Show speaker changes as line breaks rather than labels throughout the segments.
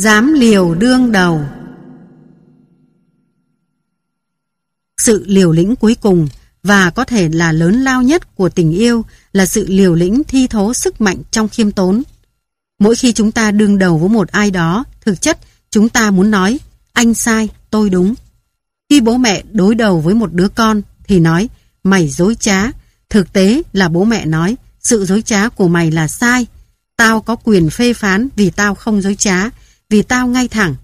Dám liều đương đầu Sự liều lĩnh cuối cùng và có thể là lớn lao nhất của tình yêu là sự liều lĩnh thi thố sức mạnh trong khiêm tốn. Mỗi khi chúng ta đương đầu với một ai đó, thực chất chúng ta muốn nói anh sai, tôi đúng. Khi bố mẹ đối đầu với một đứa con thì nói mày dối trá. Thực tế là bố mẹ nói sự dối trá của mày là sai. Tao có quyền phê phán vì tao không dối trá, vì tao ngay thẳng.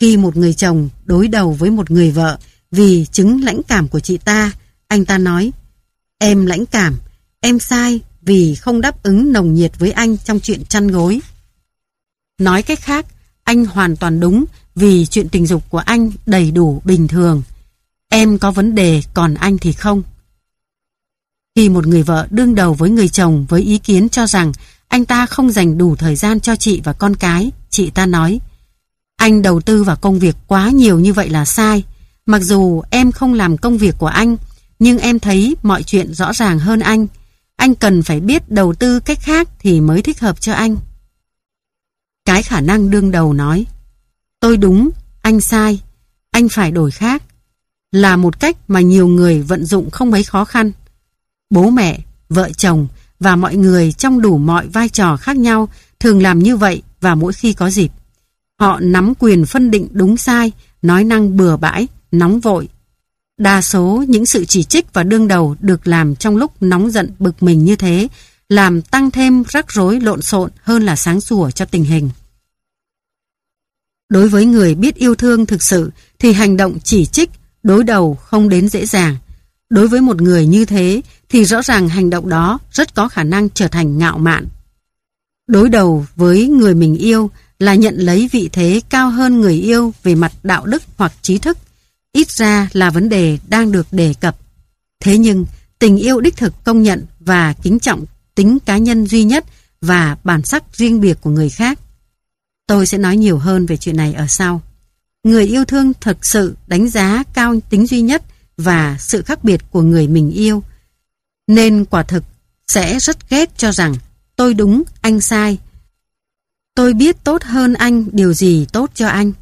Khi một người chồng đối đầu với một người vợ vì chứng lãnh cảm của chị ta, anh ta nói Em lãnh cảm, em sai vì không đáp ứng nồng nhiệt với anh trong chuyện chăn gối. Nói cách khác, anh hoàn toàn đúng vì chuyện tình dục của anh đầy đủ bình thường. Em có vấn đề còn anh thì không. Khi một người vợ đương đầu với người chồng với ý kiến cho rằng anh ta không dành đủ thời gian cho chị và con cái, chị ta nói Anh đầu tư vào công việc quá nhiều như vậy là sai. Mặc dù em không làm công việc của anh, nhưng em thấy mọi chuyện rõ ràng hơn anh. Anh cần phải biết đầu tư cách khác thì mới thích hợp cho anh. Cái khả năng đương đầu nói Tôi đúng, anh sai, anh phải đổi khác. Là một cách mà nhiều người vận dụng không mấy khó khăn. Bố mẹ, vợ chồng và mọi người trong đủ mọi vai trò khác nhau thường làm như vậy và mỗi khi có dịp. Họ nắm quyền phân định đúng sai, nói năng bừa bãi, nóng vội. Đa số những sự chỉ trích và đương đầu được làm trong lúc nóng giận bực mình như thế, làm tăng thêm rắc rối lộn xộn hơn là sáng sủa cho tình hình. Đối với người biết yêu thương thực sự thì hành động chỉ trích, đối đầu không đến dễ dàng. Đối với một người như thế thì rõ ràng hành động đó rất có khả năng trở thành ngạo mạn. Đối đầu với người mình yêu là nhận lấy vị thế cao hơn người yêu về mặt đạo đức hoặc trí thức, ít ra là vấn đề đang được đề cập. Thế nhưng, tình yêu đích thực công nhận và kính trọng tính cá nhân duy nhất và bản sắc riêng biệt của người khác. Tôi sẽ nói nhiều hơn về chuyện này ở sau. Người yêu thương thật sự đánh giá cao tính duy nhất và sự khác biệt của người mình yêu. Nên quả thực sẽ rất ghét cho rằng tôi đúng, anh sai. Tôi biết tốt hơn anh điều gì tốt cho anh.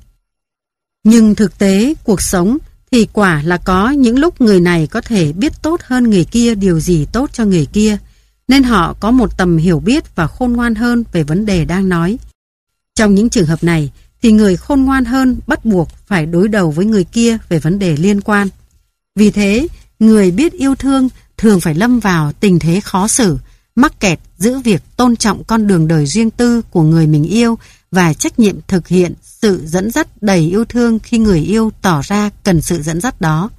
Nhưng thực tế, cuộc sống thì quả là có những lúc người này có thể biết tốt hơn người kia điều gì tốt cho người kia, nên họ có một tầm hiểu biết và khôn ngoan hơn về vấn đề đang nói. Trong những trường hợp này, thì người khôn ngoan hơn bắt buộc phải đối đầu với người kia về vấn đề liên quan. Vì thế, người biết yêu thương thường phải lâm vào tình thế khó xử, mắc kẹt giữ việc tôn trọng con đường đời riêng tư của người mình yêu và trách nhiệm thực hiện sự dẫn dắt đầy yêu thương khi người yêu tỏ ra cần sự dẫn dắt đó.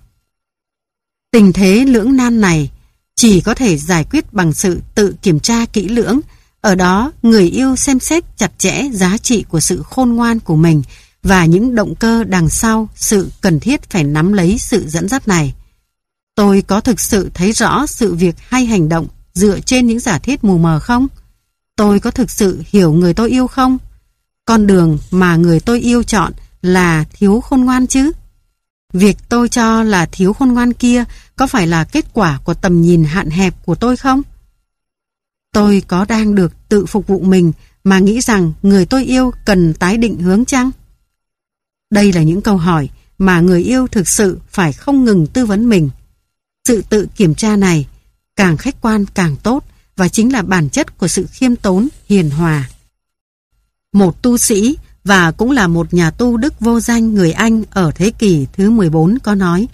Tình thế lưỡng nan này chỉ có thể giải quyết bằng sự tự kiểm tra kỹ lưỡng, ở đó người yêu xem xét chặt chẽ giá trị của sự khôn ngoan của mình và những động cơ đằng sau sự cần thiết phải nắm lấy sự dẫn dắt này. Tôi có thực sự thấy rõ sự việc hay hành động dựa trên những giả thiết mù mờ không? Tôi có thực sự hiểu người tôi yêu không? Con đường mà người tôi yêu chọn là thiếu khôn ngoan chứ? Việc tôi cho là thiếu khôn ngoan kia có phải là kết quả của tầm nhìn hạn hẹp của tôi không? Tôi có đang được tự phục vụ mình mà nghĩ rằng người tôi yêu cần tái định hướng chăng? Đây là những câu hỏi mà người yêu thực sự phải không ngừng tư vấn mình. Sự tự kiểm tra này càng khách quan càng tốt và chính là bản chất của sự khiêm tốn, hiền hòa. Một tu sĩ và cũng là một nhà tu đức vô danh người Anh ở thế kỷ thứ 14 có nói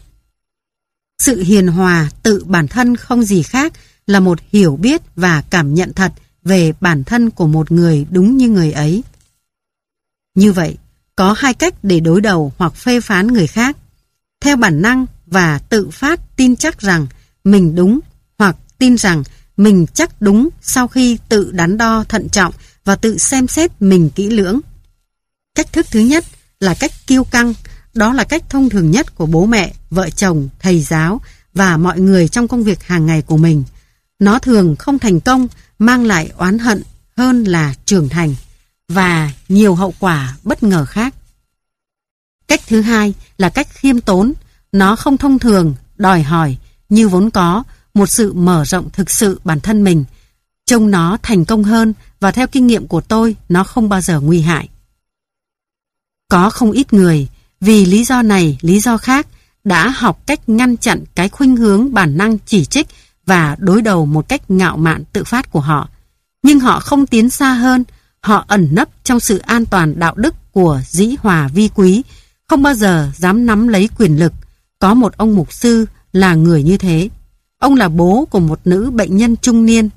Sự hiền hòa tự bản thân không gì khác là một hiểu biết và cảm nhận thật về bản thân của một người đúng như người ấy. Như vậy, có hai cách để đối đầu hoặc phê phán người khác. Theo bản năng và tự phát tin chắc rằng mình đúng tin rằng mình chắc đúng sau khi tự đắn đo thận trọng và tự xem xét mình kỹ lưỡng. Cách thức thứ nhất là cách kiêu căng, đó là cách thông thường nhất của bố mẹ, vợ chồng, thầy giáo và mọi người trong công việc hàng ngày của mình. Nó thường không thành công, mang lại oán hận hơn là trưởng thành và nhiều hậu quả bất ngờ khác. Cách thứ hai là cách khiêm tốn, nó không thông thường, đòi hỏi như vốn có một sự mở rộng thực sự bản thân mình. Trông nó thành công hơn và theo kinh nghiệm của tôi nó không bao giờ nguy hại. Có không ít người, vì lý do này, lý do khác, đã học cách ngăn chặn cái khuynh hướng bản năng chỉ trích và đối đầu một cách ngạo mạn tự phát của họ. Nhưng họ không tiến xa hơn, họ ẩn nấp trong sự an toàn đạo đức của dĩ hòa vi quý, không bao giờ dám nắm lấy quyền lực. Có một ông mục sư là người như thế. Ông là bố của một nữ bệnh nhân trung niên.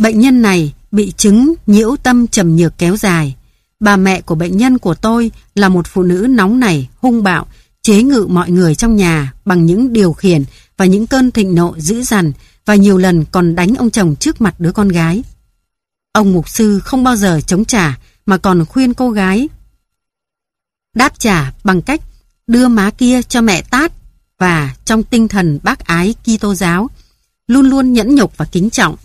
Bệnh nhân này bị chứng nhiễu tâm trầm nhược kéo dài. Bà mẹ của bệnh nhân của tôi là một phụ nữ nóng nảy, hung bạo, chế ngự mọi người trong nhà bằng những điều khiển và những cơn thịnh nộ dữ dằn và nhiều lần còn đánh ông chồng trước mặt đứa con gái. Ông mục sư không bao giờ chống trả mà còn khuyên cô gái đáp trả bằng cách đưa má kia cho mẹ tát và trong tinh thần bác ái Kitô giáo luôn luôn nhẫn nhục và kính trọng.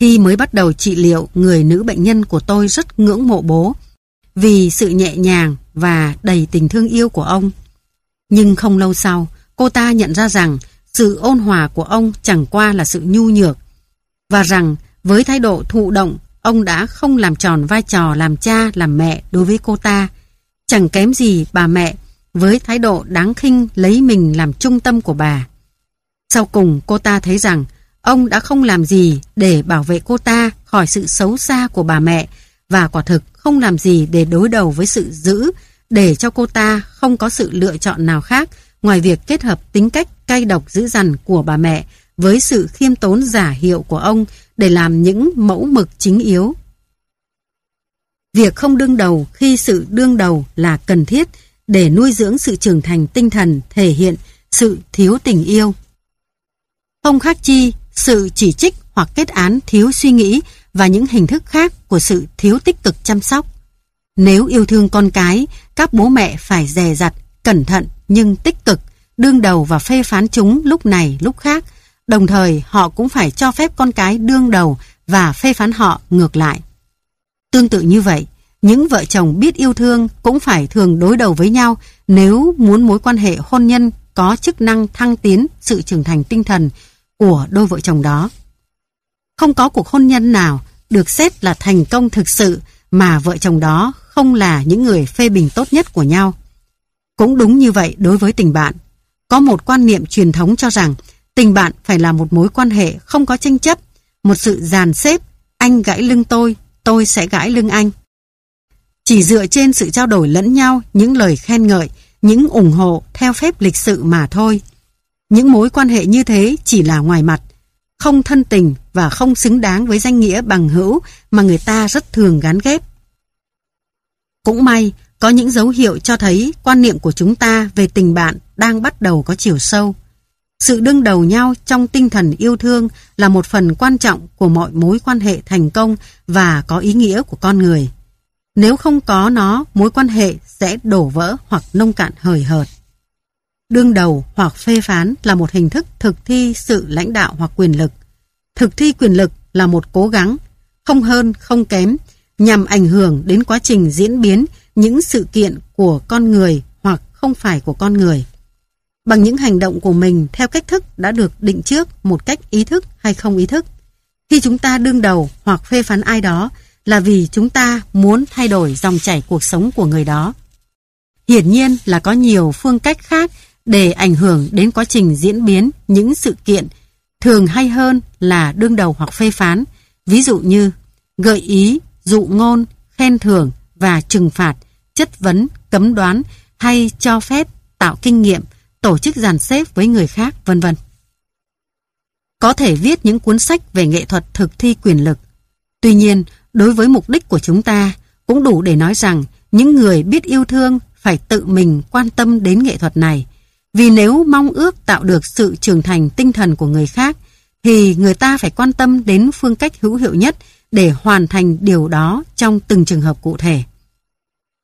Khi mới bắt đầu trị liệu, người nữ bệnh nhân của tôi rất ngưỡng mộ bố vì sự nhẹ nhàng và đầy tình thương yêu của ông. Nhưng không lâu sau, cô ta nhận ra rằng sự ôn hòa của ông chẳng qua là sự nhu nhược và rằng với thái độ thụ động, ông đã không làm tròn vai trò làm cha, làm mẹ đối với cô ta. Chẳng kém gì bà mẹ với thái độ đáng khinh lấy mình làm trung tâm của bà. Sau cùng, cô ta thấy rằng ông đã không làm gì để bảo vệ cô ta khỏi sự xấu xa của bà mẹ và quả thực không làm gì để đối đầu với sự giữ để cho cô ta không có sự lựa chọn nào khác ngoài việc kết hợp tính cách cay độc dữ dằn của bà mẹ với sự khiêm tốn giả hiệu của ông để làm những mẫu mực chính yếu. Việc không đương đầu khi sự đương đầu là cần thiết để nuôi dưỡng sự trưởng thành tinh thần thể hiện sự thiếu tình yêu. Không khác chi, sự chỉ trích hoặc kết án thiếu suy nghĩ và những hình thức khác của sự thiếu tích cực chăm sóc. Nếu yêu thương con cái, các bố mẹ phải dè dặt, cẩn thận nhưng tích cực, đương đầu và phê phán chúng lúc này lúc khác, đồng thời họ cũng phải cho phép con cái đương đầu và phê phán họ ngược lại. Tương tự như vậy, những vợ chồng biết yêu thương cũng phải thường đối đầu với nhau nếu muốn mối quan hệ hôn nhân có chức năng thăng tiến sự trưởng thành tinh thần của đôi vợ chồng đó. Không có cuộc hôn nhân nào được xét là thành công thực sự mà vợ chồng đó không là những người phê bình tốt nhất của nhau. Cũng đúng như vậy đối với tình bạn. Có một quan niệm truyền thống cho rằng tình bạn phải là một mối quan hệ không có tranh chấp, một sự dàn xếp, anh gãi lưng tôi, tôi sẽ gãi lưng anh. Chỉ dựa trên sự trao đổi lẫn nhau những lời khen ngợi, những ủng hộ theo phép lịch sự mà thôi. Những mối quan hệ như thế chỉ là ngoài mặt, không thân tình và không xứng đáng với danh nghĩa bằng hữu mà người ta rất thường gắn ghép. Cũng may, có những dấu hiệu cho thấy quan niệm của chúng ta về tình bạn đang bắt đầu có chiều sâu. Sự đương đầu nhau trong tinh thần yêu thương là một phần quan trọng của mọi mối quan hệ thành công và có ý nghĩa của con người. Nếu không có nó, mối quan hệ sẽ đổ vỡ hoặc nông cạn hời hợt. Đương đầu hoặc phê phán là một hình thức thực thi sự lãnh đạo hoặc quyền lực. Thực thi quyền lực là một cố gắng, không hơn không kém, nhằm ảnh hưởng đến quá trình diễn biến những sự kiện của con người hoặc không phải của con người. Bằng những hành động của mình theo cách thức đã được định trước một cách ý thức hay không ý thức. Khi chúng ta đương đầu hoặc phê phán ai đó là vì chúng ta muốn thay đổi dòng chảy cuộc sống của người đó. Hiển nhiên là có nhiều phương cách khác để ảnh hưởng đến quá trình diễn biến những sự kiện thường hay hơn là đương đầu hoặc phê phán, ví dụ như gợi ý, dụ ngôn, khen thưởng và trừng phạt, chất vấn, cấm đoán hay cho phép, tạo kinh nghiệm, tổ chức dàn xếp với người khác, vân vân. Có thể viết những cuốn sách về nghệ thuật thực thi quyền lực. Tuy nhiên, đối với mục đích của chúng ta, cũng đủ để nói rằng những người biết yêu thương phải tự mình quan tâm đến nghệ thuật này. Vì nếu mong ước tạo được sự trưởng thành tinh thần của người khác, thì người ta phải quan tâm đến phương cách hữu hiệu nhất để hoàn thành điều đó trong từng trường hợp cụ thể.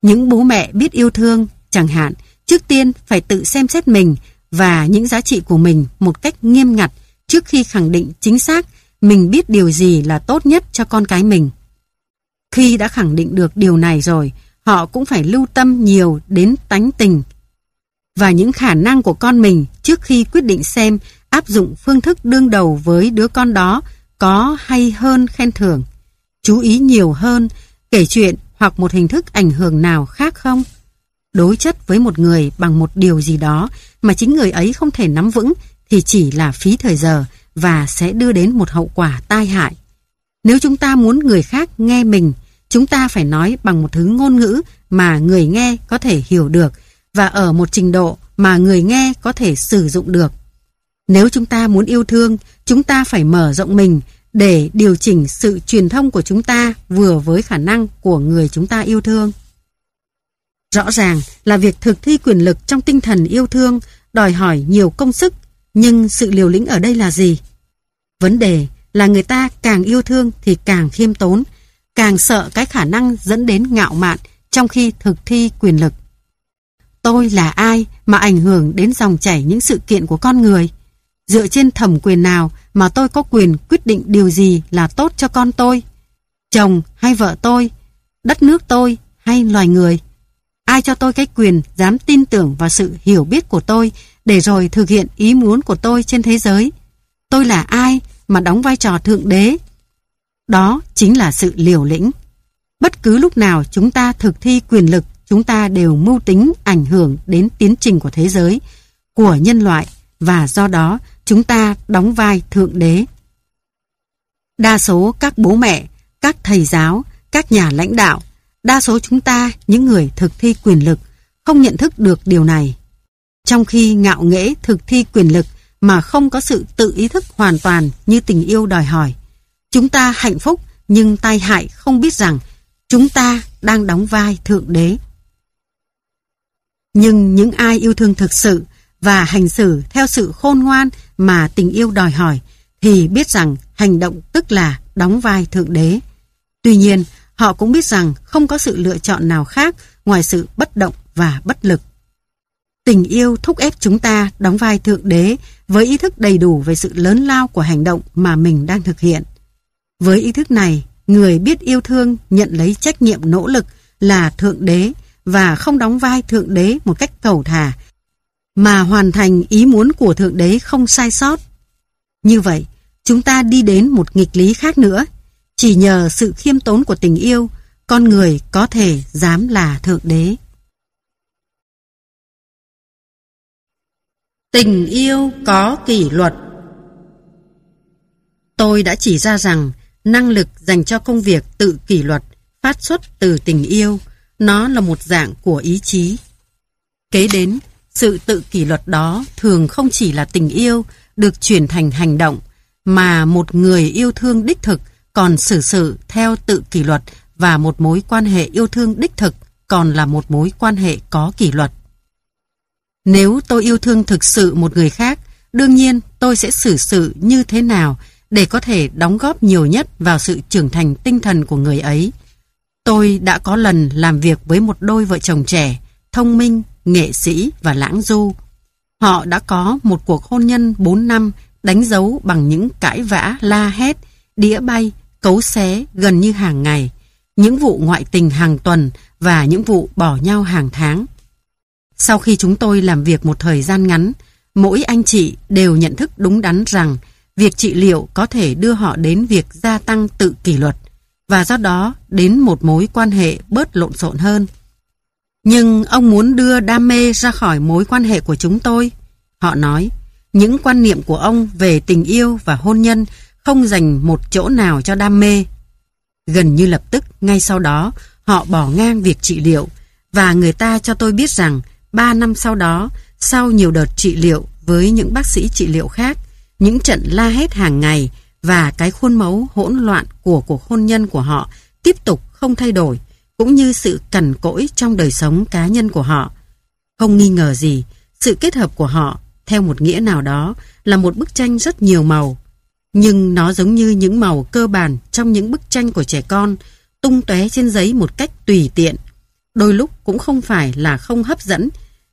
Những bố mẹ biết yêu thương, chẳng hạn, trước tiên phải tự xem xét mình và những giá trị của mình một cách nghiêm ngặt trước khi khẳng định chính xác mình biết điều gì là tốt nhất cho con cái mình. Khi đã khẳng định được điều này rồi, họ cũng phải lưu tâm nhiều đến tánh tình và những khả năng của con mình trước khi quyết định xem áp dụng phương thức đương đầu với đứa con đó có hay hơn khen thưởng. Chú ý nhiều hơn kể chuyện hoặc một hình thức ảnh hưởng nào khác không? Đối chất với một người bằng một điều gì đó mà chính người ấy không thể nắm vững thì chỉ là phí thời giờ và sẽ đưa đến một hậu quả tai hại. Nếu chúng ta muốn người khác nghe mình, chúng ta phải nói bằng một thứ ngôn ngữ mà người nghe có thể hiểu được và ở một trình độ mà người nghe có thể sử dụng được. Nếu chúng ta muốn yêu thương, chúng ta phải mở rộng mình để điều chỉnh sự truyền thông của chúng ta vừa với khả năng của người chúng ta yêu thương. Rõ ràng là việc thực thi quyền lực trong tinh thần yêu thương đòi hỏi nhiều công sức, nhưng sự liều lĩnh ở đây là gì? Vấn đề là người ta càng yêu thương thì càng khiêm tốn, càng sợ cái khả năng dẫn đến ngạo mạn trong khi thực thi quyền lực. Tôi là ai mà ảnh hưởng đến dòng chảy những sự kiện của con người? Dựa trên thẩm quyền nào mà tôi có quyền quyết định điều gì là tốt cho con tôi? Chồng hay vợ tôi? Đất nước tôi hay loài người? Ai cho tôi cái quyền dám tin tưởng vào sự hiểu biết của tôi để rồi thực hiện ý muốn của tôi trên thế giới? Tôi là ai mà đóng vai trò thượng đế? Đó chính là sự liều lĩnh. Bất cứ lúc nào chúng ta thực thi quyền lực, chúng ta đều mưu tính ảnh hưởng đến tiến trình của thế giới, của nhân loại và do đó chúng ta đóng vai thượng đế. Đa số các bố mẹ, các thầy giáo, các nhà lãnh đạo, đa số chúng ta, những người thực thi quyền lực, không nhận thức được điều này. Trong khi ngạo nghễ thực thi quyền lực mà không có sự tự ý thức hoàn toàn như tình yêu đòi hỏi, chúng ta hạnh phúc nhưng tai hại không biết rằng chúng ta đang đóng vai thượng đế. Nhưng những ai yêu thương thực sự và hành xử theo sự khôn ngoan mà tình yêu đòi hỏi thì biết rằng hành động tức là đóng vai thượng đế. Tuy nhiên, họ cũng biết rằng không có sự lựa chọn nào khác ngoài sự bất động và bất lực. Tình yêu thúc ép chúng ta đóng vai thượng đế với ý thức đầy đủ về sự lớn lao của hành động mà mình đang thực hiện. Với ý thức này, người biết yêu thương nhận lấy trách nhiệm nỗ lực là thượng đế và không đóng vai thượng đế một cách cầu thả mà hoàn thành ý muốn của Thượng Đế không sai sót. Như vậy, chúng ta đi đến một nghịch lý khác nữa. Chỉ nhờ sự khiêm tốn của tình yêu, con người có thể dám là Thượng Đế. Tình yêu có kỷ luật Tôi đã chỉ ra rằng năng lực dành cho công việc tự kỷ luật phát xuất từ tình yêu, nó là một dạng của ý chí. Kế đến, sự tự kỷ luật đó thường không chỉ là tình yêu được chuyển thành hành động, mà một người yêu thương đích thực còn xử sự theo tự kỷ luật và một mối quan hệ yêu thương đích thực còn là một mối quan hệ có kỷ luật. Nếu tôi yêu thương thực sự một người khác, đương nhiên tôi sẽ xử sự như thế nào để có thể đóng góp nhiều nhất vào sự trưởng thành tinh thần của người ấy. Tôi đã có lần làm việc với một đôi vợ chồng trẻ, thông minh, nghệ sĩ và lãng du. Họ đã có một cuộc hôn nhân 4 năm đánh dấu bằng những cãi vã la hét, đĩa bay, cấu xé gần như hàng ngày, những vụ ngoại tình hàng tuần và những vụ bỏ nhau hàng tháng. Sau khi chúng tôi làm việc một thời gian ngắn, mỗi anh chị đều nhận thức đúng đắn rằng việc trị liệu có thể đưa họ đến việc gia tăng tự kỷ luật và do đó đến một mối quan hệ bớt lộn xộn hơn. Nhưng ông muốn đưa đam mê ra khỏi mối quan hệ của chúng tôi. Họ nói, những quan niệm của ông về tình yêu và hôn nhân không dành một chỗ nào cho đam mê. Gần như lập tức, ngay sau đó, họ bỏ ngang việc trị liệu và người ta cho tôi biết rằng 3 năm sau đó, sau nhiều đợt trị liệu với những bác sĩ trị liệu khác, những trận la hét hàng ngày và cái khuôn mẫu hỗn loạn của cuộc hôn nhân của họ tiếp tục không thay đổi cũng như sự cằn cỗi trong đời sống cá nhân của họ. Không nghi ngờ gì, sự kết hợp của họ, theo một nghĩa nào đó, là một bức tranh rất nhiều màu. Nhưng nó giống như những màu cơ bản trong những bức tranh của trẻ con, tung tóe trên giấy một cách tùy tiện. Đôi lúc cũng không phải là không hấp dẫn,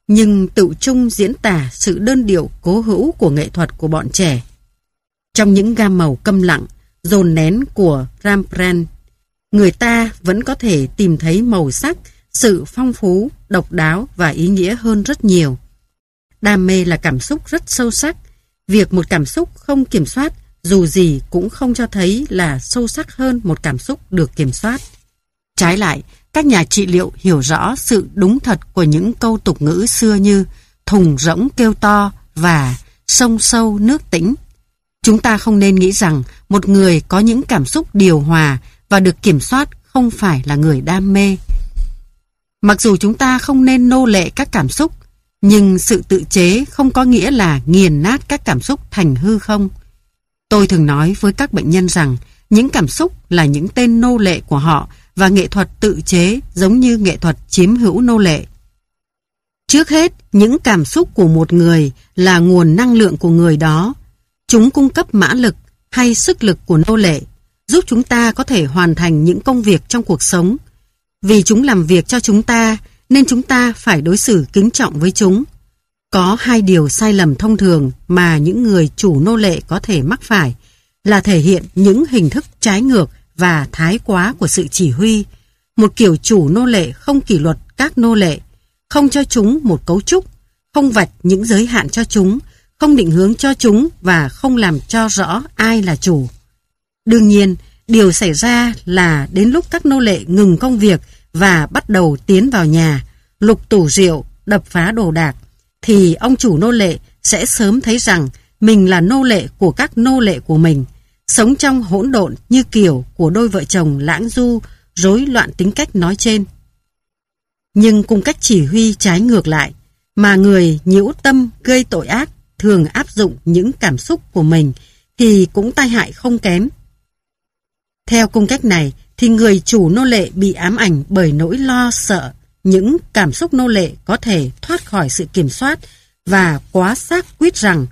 nhưng tự chung diễn tả sự đơn điệu cố hữu của nghệ thuật của bọn trẻ. Trong những gam màu câm lặng, dồn nén của Rembrandt người ta vẫn có thể tìm thấy màu sắc, sự phong phú, độc đáo và ý nghĩa hơn rất nhiều. Đam mê là cảm xúc rất sâu sắc. Việc một cảm xúc không kiểm soát dù gì cũng không cho thấy là sâu sắc hơn một cảm xúc được kiểm soát. Trái lại, các nhà trị liệu hiểu rõ sự đúng thật của những câu tục ngữ xưa như thùng rỗng kêu to và sông sâu nước tĩnh. Chúng ta không nên nghĩ rằng một người có những cảm xúc điều hòa và được kiểm soát không phải là người đam mê. Mặc dù chúng ta không nên nô lệ các cảm xúc, nhưng sự tự chế không có nghĩa là nghiền nát các cảm xúc thành hư không. Tôi thường nói với các bệnh nhân rằng những cảm xúc là những tên nô lệ của họ và nghệ thuật tự chế giống như nghệ thuật chiếm hữu nô lệ. Trước hết, những cảm xúc của một người là nguồn năng lượng của người đó. Chúng cung cấp mã lực hay sức lực của nô lệ, giúp chúng ta có thể hoàn thành những công việc trong cuộc sống. Vì chúng làm việc cho chúng ta, nên chúng ta phải đối xử kính trọng với chúng. Có hai điều sai lầm thông thường mà những người chủ nô lệ có thể mắc phải là thể hiện những hình thức trái ngược và thái quá của sự chỉ huy. Một kiểu chủ nô lệ không kỷ luật các nô lệ, không cho chúng một cấu trúc, không vạch những giới hạn cho chúng, không định hướng cho chúng và không làm cho rõ ai là chủ. Đương nhiên, điều xảy ra là đến lúc các nô lệ ngừng công việc và bắt đầu tiến vào nhà, lục tủ rượu, đập phá đồ đạc, thì ông chủ nô lệ sẽ sớm thấy rằng mình là nô lệ của các nô lệ của mình, sống trong hỗn độn như kiểu của đôi vợ chồng lãng du, rối loạn tính cách nói trên. Nhưng cùng cách chỉ huy trái ngược lại, mà người nhiễu tâm gây tội ác thường áp dụng những cảm xúc của mình thì cũng tai hại không kém. Theo cung cách này thì người chủ nô lệ bị ám ảnh bởi nỗi lo sợ những cảm xúc nô lệ có thể thoát khỏi sự kiểm soát và quá xác quyết rằng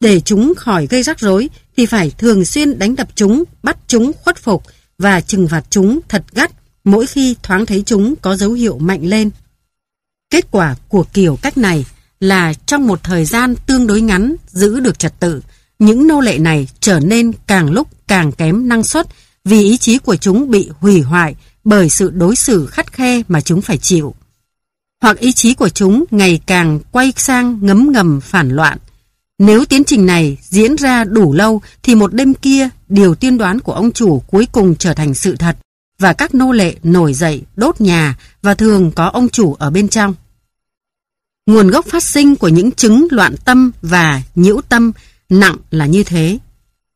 để chúng khỏi gây rắc rối thì phải thường xuyên đánh đập chúng, bắt chúng khuất phục và trừng phạt chúng thật gắt mỗi khi thoáng thấy chúng có dấu hiệu mạnh lên. Kết quả của kiểu cách này là trong một thời gian tương đối ngắn giữ được trật tự, những nô lệ này trở nên càng lúc càng kém năng suất vì ý chí của chúng bị hủy hoại bởi sự đối xử khắt khe mà chúng phải chịu. Hoặc ý chí của chúng ngày càng quay sang ngấm ngầm phản loạn. Nếu tiến trình này diễn ra đủ lâu thì một đêm kia điều tiên đoán của ông chủ cuối cùng trở thành sự thật và các nô lệ nổi dậy đốt nhà và thường có ông chủ ở bên trong. Nguồn gốc phát sinh của những chứng loạn tâm và nhiễu tâm nặng là như thế.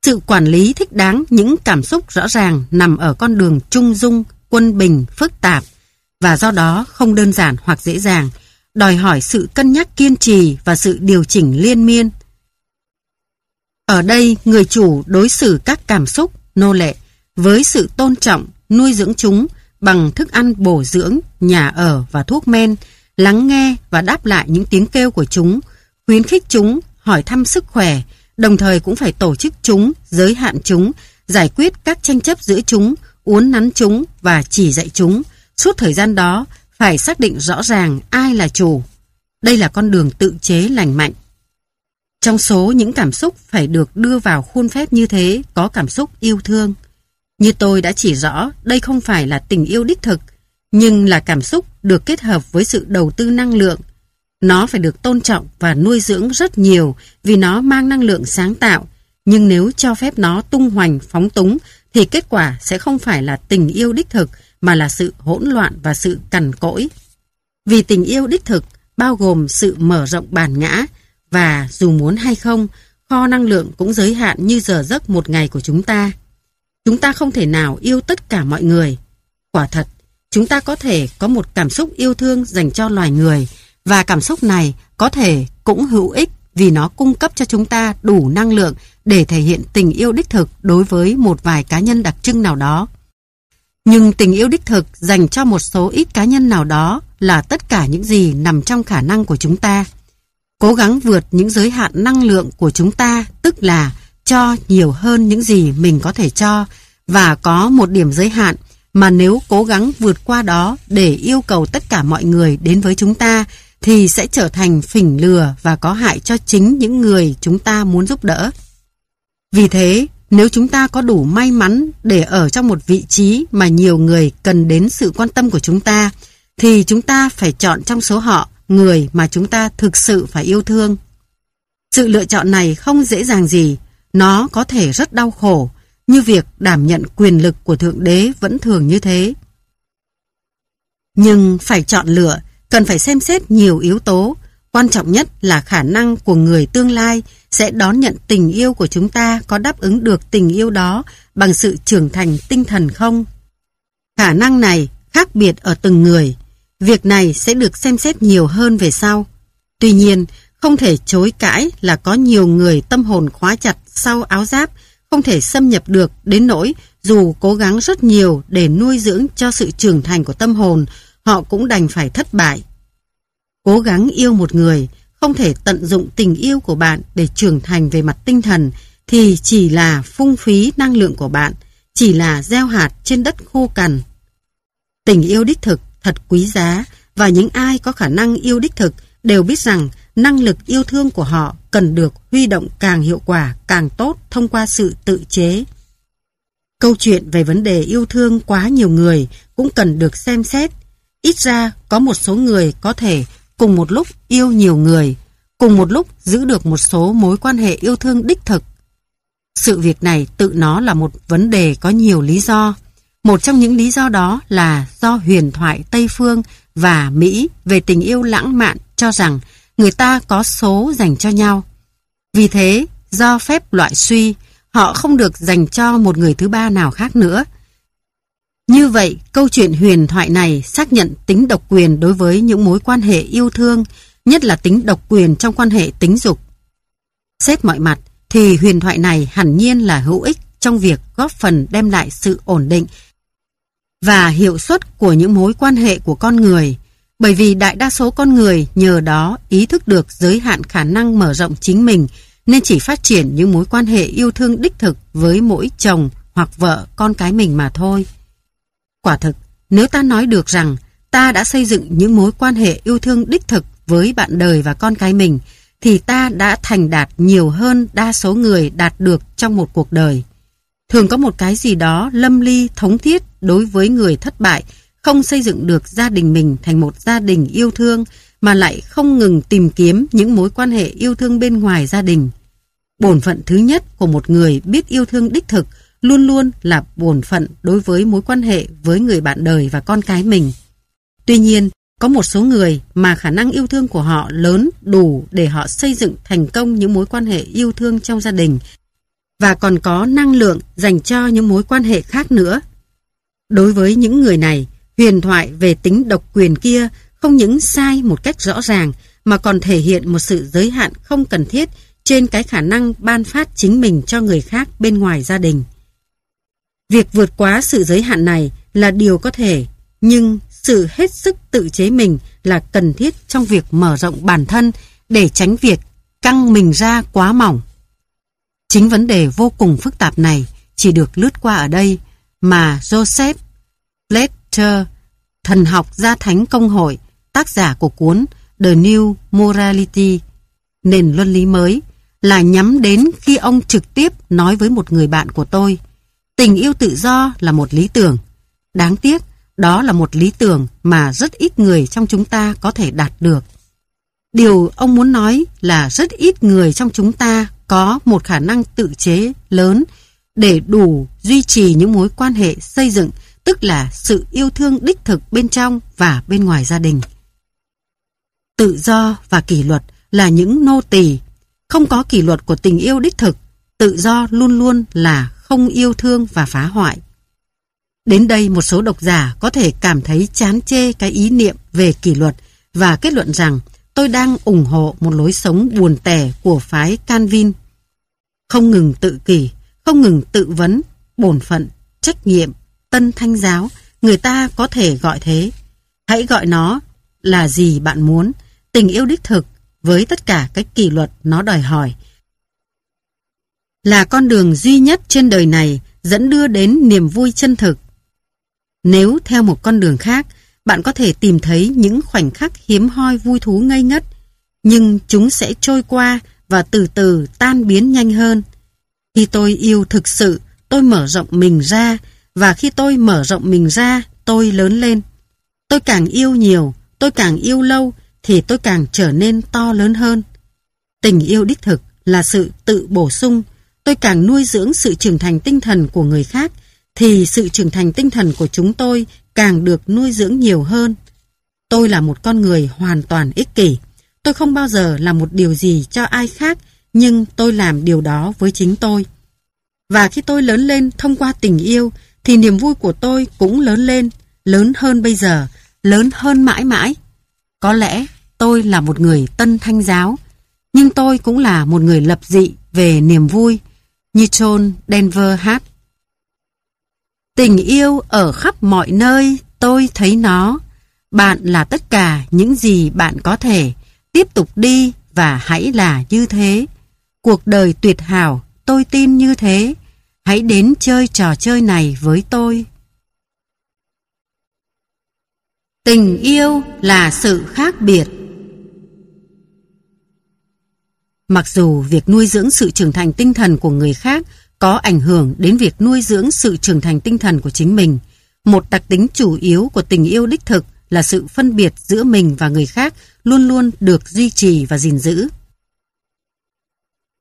Sự quản lý thích đáng những cảm xúc rõ ràng nằm ở con đường trung dung, quân bình, phức tạp và do đó không đơn giản hoặc dễ dàng, đòi hỏi sự cân nhắc kiên trì và sự điều chỉnh liên miên. Ở đây, người chủ đối xử các cảm xúc, nô lệ với sự tôn trọng, nuôi dưỡng chúng bằng thức ăn bổ dưỡng, nhà ở và thuốc men, lắng nghe và đáp lại những tiếng kêu của chúng, khuyến khích chúng, hỏi thăm sức khỏe, đồng thời cũng phải tổ chức chúng, giới hạn chúng, giải quyết các tranh chấp giữa chúng, uốn nắn chúng và chỉ dạy chúng. Suốt thời gian đó, phải xác định rõ ràng ai là chủ. Đây là con đường tự chế lành mạnh. Trong số những cảm xúc phải được đưa vào khuôn phép như thế có cảm xúc yêu thương. Như tôi đã chỉ rõ, đây không phải là tình yêu đích thực, nhưng là cảm xúc được kết hợp với sự đầu tư năng lượng. Nó phải được tôn trọng và nuôi dưỡng rất nhiều vì nó mang năng lượng sáng tạo, nhưng nếu cho phép nó tung hoành phóng túng thì kết quả sẽ không phải là tình yêu đích thực mà là sự hỗn loạn và sự cằn cỗi. Vì tình yêu đích thực bao gồm sự mở rộng bản ngã và dù muốn hay không, kho năng lượng cũng giới hạn như giờ giấc một ngày của chúng ta. Chúng ta không thể nào yêu tất cả mọi người. Quả thật, chúng ta có thể có một cảm xúc yêu thương dành cho loài người và cảm xúc này có thể cũng hữu ích vì nó cung cấp cho chúng ta đủ năng lượng để thể hiện tình yêu đích thực đối với một vài cá nhân đặc trưng nào đó. Nhưng tình yêu đích thực dành cho một số ít cá nhân nào đó là tất cả những gì nằm trong khả năng của chúng ta. Cố gắng vượt những giới hạn năng lượng của chúng ta, tức là cho nhiều hơn những gì mình có thể cho và có một điểm giới hạn mà nếu cố gắng vượt qua đó để yêu cầu tất cả mọi người đến với chúng ta thì sẽ trở thành phỉnh lừa và có hại cho chính những người chúng ta muốn giúp đỡ. Vì thế, nếu chúng ta có đủ may mắn để ở trong một vị trí mà nhiều người cần đến sự quan tâm của chúng ta, thì chúng ta phải chọn trong số họ người mà chúng ta thực sự phải yêu thương. Sự lựa chọn này không dễ dàng gì, nó có thể rất đau khổ, như việc đảm nhận quyền lực của Thượng Đế vẫn thường như thế. Nhưng phải chọn lựa, cần phải xem xét nhiều yếu tố. Quan trọng nhất là khả năng của người tương lai sẽ đón nhận tình yêu của chúng ta có đáp ứng được tình yêu đó bằng sự trưởng thành tinh thần không? Khả năng này khác biệt ở từng người. Việc này sẽ được xem xét nhiều hơn về sau. Tuy nhiên, không thể chối cãi là có nhiều người tâm hồn khóa chặt sau áo giáp, không thể xâm nhập được đến nỗi dù cố gắng rất nhiều để nuôi dưỡng cho sự trưởng thành của tâm hồn, họ cũng đành phải thất bại. Cố gắng yêu một người, không thể tận dụng tình yêu của bạn để trưởng thành về mặt tinh thần, thì chỉ là phung phí năng lượng của bạn, chỉ là gieo hạt trên đất khô cằn. Tình yêu đích thực thật quý giá và những ai có khả năng yêu đích thực đều biết rằng năng lực yêu thương của họ cần được huy động càng hiệu quả, càng tốt thông qua sự tự chế. Câu chuyện về vấn đề yêu thương quá nhiều người cũng cần được xem xét. Ít ra có một số người có thể cùng một lúc yêu nhiều người, cùng một lúc giữ được một số mối quan hệ yêu thương đích thực. Sự việc này tự nó là một vấn đề có nhiều lý do. Một trong những lý do đó là do huyền thoại Tây Phương và Mỹ về tình yêu lãng mạn cho rằng người ta có số dành cho nhau. Vì thế, do phép loại suy, họ không được dành cho một người thứ ba nào khác nữa. Như vậy, câu chuyện huyền thoại này xác nhận tính độc quyền đối với những mối quan hệ yêu thương, nhất là tính độc quyền trong quan hệ tính dục. Xét mọi mặt, thì huyền thoại này hẳn nhiên là hữu ích trong việc góp phần đem lại sự ổn định và hiệu suất của những mối quan hệ của con người, bởi vì đại đa số con người nhờ đó ý thức được giới hạn khả năng mở rộng chính mình nên chỉ phát triển những mối quan hệ yêu thương đích thực với mỗi chồng hoặc vợ con cái mình mà thôi. Quả thực, nếu ta nói được rằng ta đã xây dựng những mối quan hệ yêu thương đích thực với bạn đời và con cái mình, thì ta đã thành đạt nhiều hơn đa số người đạt được trong một cuộc đời. Thường có một cái gì đó lâm ly thống thiết đối với người thất bại, không xây dựng được gia đình mình thành một gia đình yêu thương, mà lại không ngừng tìm kiếm những mối quan hệ yêu thương bên ngoài gia đình. Bổn phận thứ nhất của một người biết yêu thương đích thực luôn luôn là bổn phận đối với mối quan hệ với người bạn đời và con cái mình. Tuy nhiên, có một số người mà khả năng yêu thương của họ lớn đủ để họ xây dựng thành công những mối quan hệ yêu thương trong gia đình và còn có năng lượng dành cho những mối quan hệ khác nữa. Đối với những người này, huyền thoại về tính độc quyền kia không những sai một cách rõ ràng mà còn thể hiện một sự giới hạn không cần thiết trên cái khả năng ban phát chính mình cho người khác bên ngoài gia đình. Việc vượt quá sự giới hạn này là điều có thể, nhưng sự hết sức tự chế mình là cần thiết trong việc mở rộng bản thân để tránh việc căng mình ra quá mỏng. Chính vấn đề vô cùng phức tạp này chỉ được lướt qua ở đây mà Joseph Fletcher, thần học gia thánh công hội, tác giả của cuốn The New Morality, nền luân lý mới, là nhắm đến khi ông trực tiếp nói với một người bạn của tôi. Tình yêu tự do là một lý tưởng. Đáng tiếc, đó là một lý tưởng mà rất ít người trong chúng ta có thể đạt được. Điều ông muốn nói là rất ít người trong chúng ta có một khả năng tự chế lớn để đủ duy trì những mối quan hệ xây dựng, tức là sự yêu thương đích thực bên trong và bên ngoài gia đình. Tự do và kỷ luật là những nô tỳ, không có kỷ luật của tình yêu đích thực, tự do luôn luôn là không yêu thương và phá hoại. Đến đây một số độc giả có thể cảm thấy chán chê cái ý niệm về kỷ luật và kết luận rằng tôi đang ủng hộ một lối sống buồn tẻ của phái Canvin. Không ngừng tự kỷ, không ngừng tự vấn, bổn phận, trách nhiệm, tân thanh giáo, người ta có thể gọi thế. Hãy gọi nó là gì bạn muốn, tình yêu đích thực với tất cả cái kỷ luật nó đòi hỏi. Là con đường duy nhất trên đời này dẫn đưa đến niềm vui chân thực. Nếu theo một con đường khác, bạn có thể tìm thấy những khoảnh khắc hiếm hoi vui thú ngây ngất, nhưng chúng sẽ trôi qua và từ từ tan biến nhanh hơn. Khi tôi yêu thực sự, tôi mở rộng mình ra, và khi tôi mở rộng mình ra, tôi lớn lên. Tôi càng yêu nhiều, tôi càng yêu lâu, thì tôi càng trở nên to lớn hơn. Tình yêu đích thực là sự tự bổ sung, tôi càng nuôi dưỡng sự trưởng thành tinh thần của người khác, thì sự trưởng thành tinh thần của chúng tôi càng được nuôi dưỡng nhiều hơn. Tôi là một con người hoàn toàn ích kỷ. Tôi không bao giờ làm một điều gì cho ai khác, nhưng tôi làm điều đó với chính tôi. Và khi tôi lớn lên thông qua tình yêu, thì niềm vui của tôi cũng lớn lên, lớn hơn bây giờ, lớn hơn mãi mãi. Có lẽ tôi là một người tân thanh giáo, nhưng tôi cũng là một người lập dị về niềm vui, như John Denver hát. Tình yêu ở khắp mọi nơi, tôi thấy nó. Bạn là tất cả những gì bạn có thể. Tiếp tục đi và hãy là như thế. Cuộc đời tuyệt hảo, tôi tin như thế. Hãy đến chơi trò chơi này với tôi. Tình yêu là sự khác biệt. Mặc dù việc nuôi dưỡng sự trưởng thành tinh thần của người khác có ảnh hưởng đến việc nuôi dưỡng sự trưởng thành tinh thần của chính mình, một đặc tính chủ yếu của tình yêu đích thực là sự phân biệt giữa mình và người khác luôn luôn được duy trì và gìn giữ.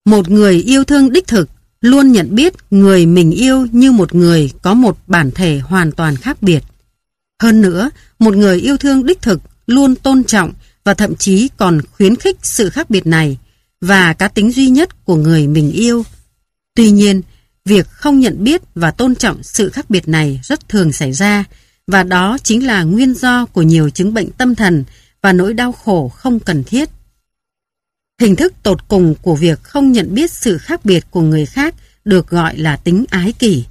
Một người yêu thương đích thực luôn nhận biết người mình yêu như một người có một bản thể hoàn toàn khác biệt. Hơn nữa, một người yêu thương đích thực luôn tôn trọng và thậm chí còn khuyến khích sự khác biệt này và cá tính duy nhất của người mình yêu. Tuy nhiên, việc không nhận biết và tôn trọng sự khác biệt này rất thường xảy ra và đó chính là nguyên do của nhiều chứng bệnh tâm thần và nỗi đau khổ không cần thiết. Hình thức tột cùng của việc không nhận biết sự khác biệt của người khác được gọi là tính ái kỷ.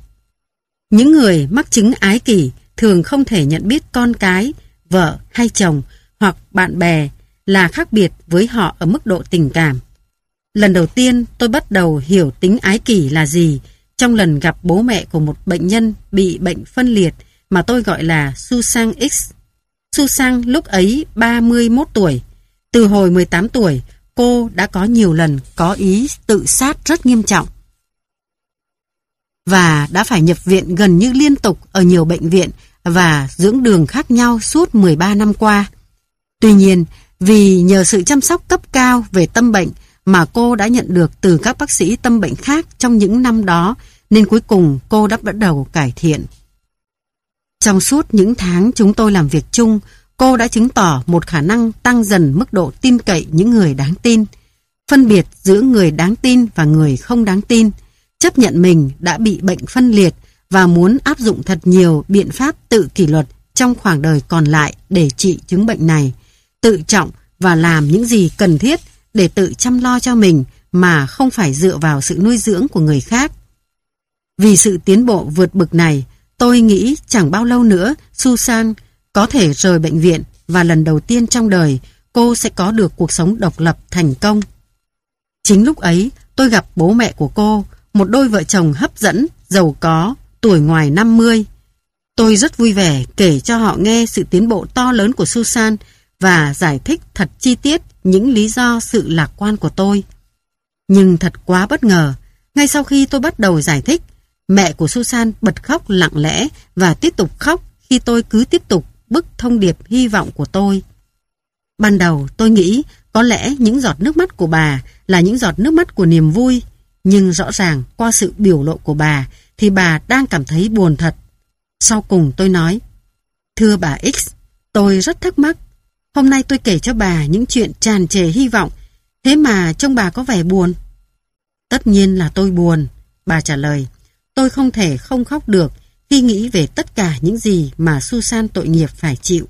Những người mắc chứng ái kỷ thường không thể nhận biết con cái, vợ hay chồng hoặc bạn bè là khác biệt với họ ở mức độ tình cảm. Lần đầu tiên tôi bắt đầu hiểu tính ái kỷ là gì trong lần gặp bố mẹ của một bệnh nhân bị bệnh phân liệt mà tôi gọi là Susan X. Susan lúc ấy 31 tuổi. Từ hồi 18 tuổi, cô đã có nhiều lần có ý tự sát rất nghiêm trọng. Và đã phải nhập viện gần như liên tục ở nhiều bệnh viện và dưỡng đường khác nhau suốt 13 năm qua. Tuy nhiên, vì nhờ sự chăm sóc cấp cao về tâm bệnh mà cô đã nhận được từ các bác sĩ tâm bệnh khác trong những năm đó, nên cuối cùng cô đã bắt đầu cải thiện. Trong suốt những tháng chúng tôi làm việc chung, cô đã chứng tỏ một khả năng tăng dần mức độ tin cậy những người đáng tin, phân biệt giữa người đáng tin và người không đáng tin, chấp nhận mình đã bị bệnh phân liệt và muốn áp dụng thật nhiều biện pháp tự kỷ luật trong khoảng đời còn lại để trị chứng bệnh này, tự trọng và làm những gì cần thiết để tự chăm lo cho mình mà không phải dựa vào sự nuôi dưỡng của người khác. Vì sự tiến bộ vượt bực này, tôi nghĩ chẳng bao lâu nữa Susan có thể rời bệnh viện và lần đầu tiên trong đời cô sẽ có được cuộc sống độc lập thành công. Chính lúc ấy tôi gặp bố mẹ của cô, một đôi vợ chồng hấp dẫn, giàu có, tuổi ngoài 50. Tôi rất vui vẻ kể cho họ nghe sự tiến bộ to lớn của Susan và giải thích thật chi tiết những lý do sự lạc quan của tôi. Nhưng thật quá bất ngờ, ngay sau khi tôi bắt đầu giải thích, mẹ của Susan bật khóc lặng lẽ và tiếp tục khóc khi tôi cứ tiếp tục bức thông điệp hy vọng của tôi. Ban đầu tôi nghĩ có lẽ những giọt nước mắt của bà là những giọt nước mắt của niềm vui, nhưng rõ ràng qua sự biểu lộ của bà thì bà đang cảm thấy buồn thật. Sau cùng tôi nói, Thưa bà X, tôi rất thắc mắc. Hôm nay tôi kể cho bà những chuyện tràn trề hy vọng, thế mà trông bà có vẻ buồn. Tất nhiên là tôi buồn, bà trả lời. Tôi không thể không khóc được khi nghĩ về tất cả những gì mà Susan tội nghiệp phải chịu.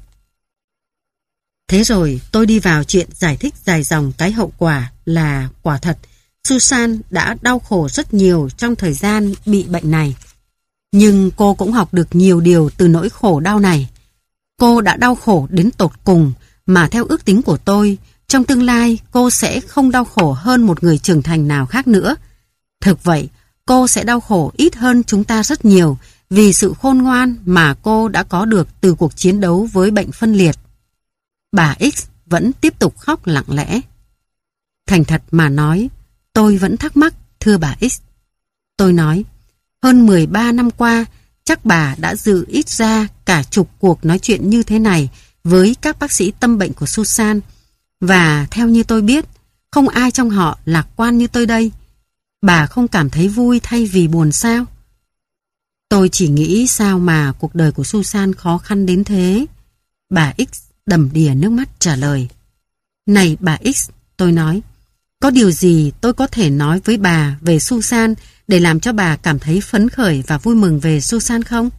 Thế rồi tôi đi vào chuyện giải thích dài dòng cái hậu quả là quả thật Susan đã đau khổ rất nhiều trong thời gian bị bệnh này. Nhưng cô cũng học được nhiều điều từ nỗi khổ đau này. Cô đã đau khổ đến tột cùng mà theo ước tính của tôi, trong tương lai cô sẽ không đau khổ hơn một người trưởng thành nào khác nữa. Thực vậy, cô sẽ đau khổ ít hơn chúng ta rất nhiều vì sự khôn ngoan mà cô đã có được từ cuộc chiến đấu với bệnh phân liệt. Bà X vẫn tiếp tục khóc lặng lẽ. Thành thật mà nói, tôi vẫn thắc mắc, thưa bà X. Tôi nói, hơn 13 năm qua, chắc bà đã dự ít ra cả chục cuộc nói chuyện như thế này với các bác sĩ tâm bệnh của Susan. Và theo như tôi biết, không ai trong họ lạc quan như tôi đây. Bà không cảm thấy vui thay vì buồn sao? Tôi chỉ nghĩ sao mà cuộc đời của Susan khó khăn đến thế. Bà X đầm đìa nước mắt trả lời. Này bà X, tôi nói, có điều gì tôi có thể nói với bà về Susan để làm cho bà cảm thấy phấn khởi và vui mừng về Susan không?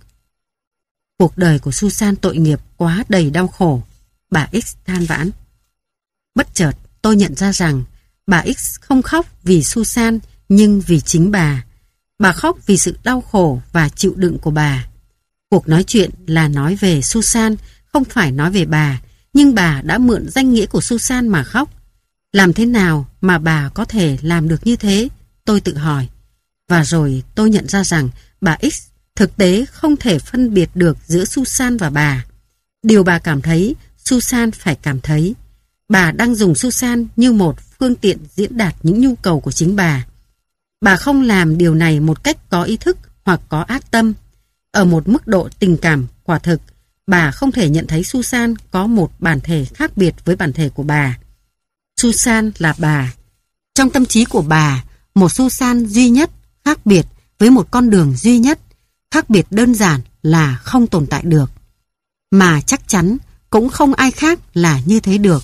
Cuộc đời của Susan tội nghiệp quá đầy đau khổ. Bà X than vãn. Bất chợt, tôi nhận ra rằng bà X không khóc vì Susan nhưng vì chính bà. Bà khóc vì sự đau khổ và chịu đựng của bà. Cuộc nói chuyện là nói về Susan, không phải nói về bà, nhưng bà đã mượn danh nghĩa của Susan mà khóc. Làm thế nào mà bà có thể làm được như thế? Tôi tự hỏi. Và rồi tôi nhận ra rằng bà X thực tế không thể phân biệt được giữa Susan và bà. Điều bà cảm thấy, Susan phải cảm thấy. Bà đang dùng Susan như một phương tiện diễn đạt những nhu cầu của chính bà. Bà không làm điều này một cách có ý thức hoặc có ác tâm. Ở một mức độ tình cảm quả thực, bà không thể nhận thấy Susan có một bản thể khác biệt với bản thể của bà. Susan là bà. Trong tâm trí của bà, một Susan duy nhất, khác biệt với một con đường duy nhất, khác biệt đơn giản là không tồn tại được. Mà chắc chắn cũng không ai khác là như thế được.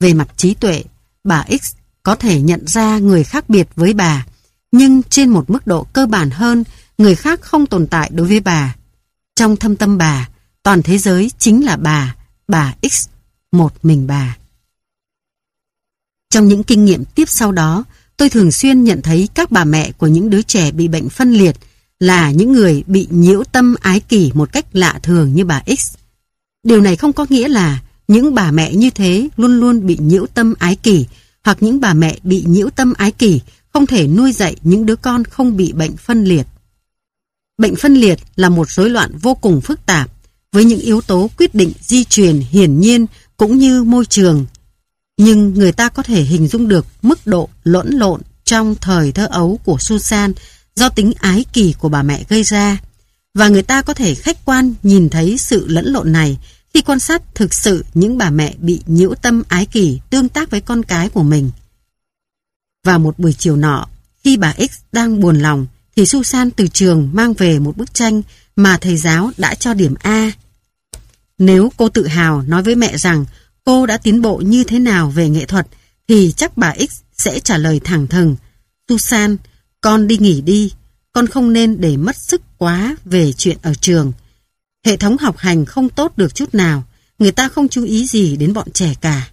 Về mặt trí tuệ, bà X có thể nhận ra người khác biệt với bà, nhưng trên một mức độ cơ bản hơn, người khác không tồn tại đối với bà. Trong thâm tâm bà, toàn thế giới chính là bà, bà X, một mình bà. Trong những kinh nghiệm tiếp sau đó, tôi thường xuyên nhận thấy các bà mẹ của những đứa trẻ bị bệnh phân liệt là những người bị nhiễu tâm ái kỷ một cách lạ thường như bà X. Điều này không có nghĩa là những bà mẹ như thế luôn luôn bị nhiễu tâm ái kỷ hoặc những bà mẹ bị nhiễu tâm ái kỷ không thể nuôi dạy những đứa con không bị bệnh phân liệt. Bệnh phân liệt là một rối loạn vô cùng phức tạp, với những yếu tố quyết định di truyền hiển nhiên cũng như môi trường. Nhưng người ta có thể hình dung được mức độ lẫn lộn trong thời thơ ấu của Susan do tính ái kỳ của bà mẹ gây ra. Và người ta có thể khách quan nhìn thấy sự lẫn lộn này khi quan sát thực sự những bà mẹ bị nhiễu tâm ái kỳ tương tác với con cái của mình và một buổi chiều nọ, khi bà X đang buồn lòng, thì Susan từ trường mang về một bức tranh mà thầy giáo đã cho điểm A. Nếu cô tự hào nói với mẹ rằng cô đã tiến bộ như thế nào về nghệ thuật, thì chắc bà X sẽ trả lời thẳng thừng. Susan, con đi nghỉ đi, con không nên để mất sức quá về chuyện ở trường. Hệ thống học hành không tốt được chút nào, người ta không chú ý gì đến bọn trẻ cả.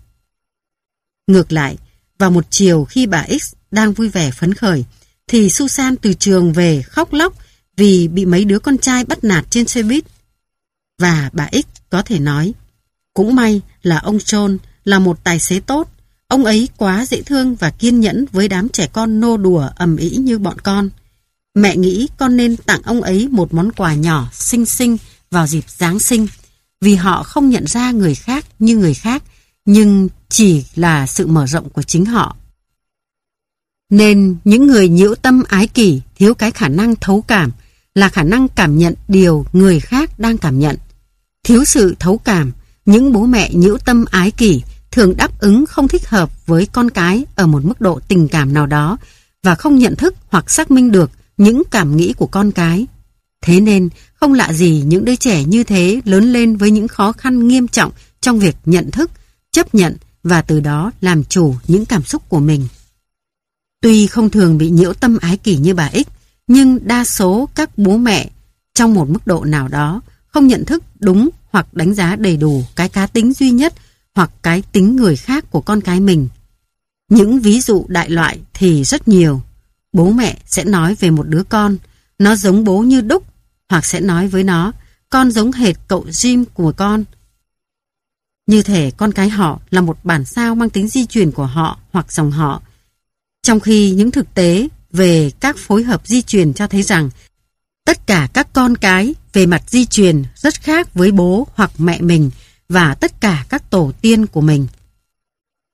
Ngược lại, vào một chiều khi bà X đang vui vẻ phấn khởi, thì Susan từ trường về khóc lóc vì bị mấy đứa con trai bắt nạt trên xe buýt. Và bà X có thể nói, cũng may là ông John là một tài xế tốt, ông ấy quá dễ thương và kiên nhẫn với đám trẻ con nô đùa ầm ĩ như bọn con. Mẹ nghĩ con nên tặng ông ấy một món quà nhỏ xinh xinh vào dịp Giáng sinh, vì họ không nhận ra người khác như người khác, nhưng chỉ là sự mở rộng của chính họ. Nên những người nhiễu tâm ái kỷ thiếu cái khả năng thấu cảm là khả năng cảm nhận điều người khác đang cảm nhận. Thiếu sự thấu cảm, những bố mẹ nhiễu tâm ái kỷ thường đáp ứng không thích hợp với con cái ở một mức độ tình cảm nào đó và không nhận thức hoặc xác minh được những cảm nghĩ của con cái. Thế nên, không lạ gì những đứa trẻ như thế lớn lên với những khó khăn nghiêm trọng trong việc nhận thức, chấp nhận và từ đó làm chủ những cảm xúc của mình. Tuy không thường bị nhiễu tâm ái kỷ như bà X, nhưng đa số các bố mẹ trong một mức độ nào đó không nhận thức đúng hoặc đánh giá đầy đủ cái cá tính duy nhất hoặc cái tính người khác của con cái mình. Những ví dụ đại loại thì rất nhiều. Bố mẹ sẽ nói về một đứa con, nó giống bố như đúc, hoặc sẽ nói với nó, con giống hệt cậu Jim của con. Như thể con cái họ là một bản sao mang tính di truyền của họ hoặc dòng họ. Trong khi những thực tế về các phối hợp di truyền cho thấy rằng, tất cả các con cái về mặt di truyền rất khác với bố hoặc mẹ mình và tất cả các tổ tiên của mình.